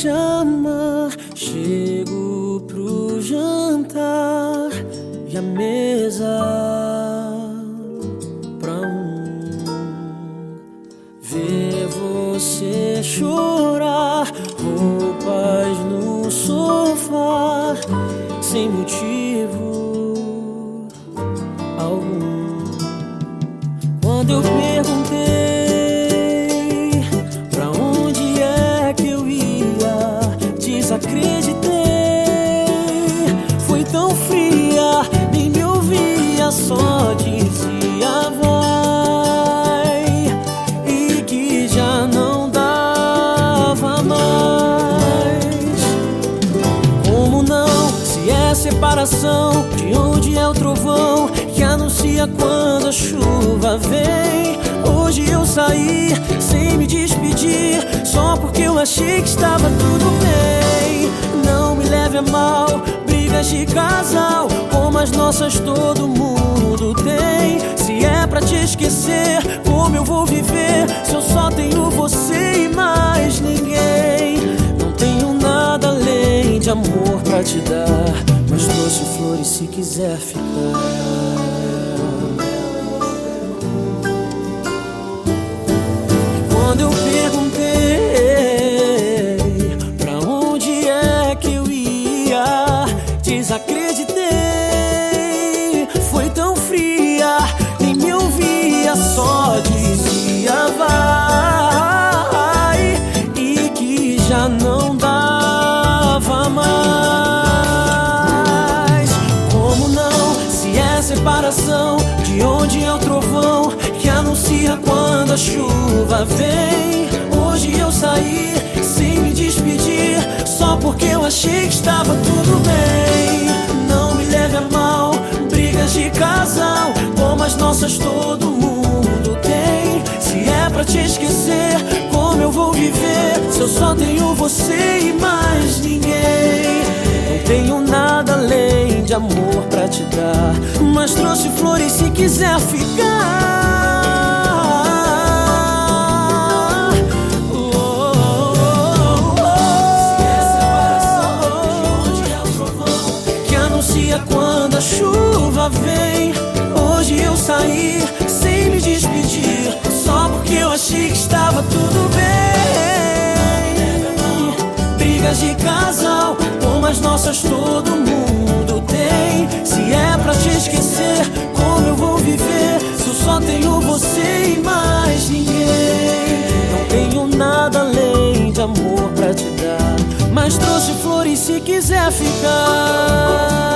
te amar. Chego pro jantar e a mesa pra um ver você chorar, roupas no sofá sem motivo algum. Quando eu perguntei de onde é o trovão que anuncia quando a chuva vem? Hoje eu saí sem me despedir, só porque eu achei que estava tudo bem. Não me leve a mal, brigas de casal, como as nossas todo mundo tem. Se é pra te esquecer, como eu vou viver se eu só tenho você e mais ninguém? Não tenho nada além de amor pra te dar, flores se quiser ficar. Quando eu perguntei pra onde é que eu ia, desacreditei. Onde é o trovão que anuncia quando a chuva vem? Hoje eu saí sem me despedir, só porque eu achei que estava tudo bem. Não me leve a mal, brigas de casal, como as nossas todo mundo tem. Se é pra te esquecer, como eu vou viver se eu só tenho você e mais mas trouxe flores se quiser ficar. Oh, oh, oh, oh. Que anuncia quando a chuva vem. Hoje eu saí sem me despedir, só porque eu achei que estava tudo bem. Brigas de casal, como as nossas todo mundo tem. Se é pra te esquecer, você e mais ninguém? Não tenho nada além de amor pra te dar, mas trouxe flores se quiser ficar.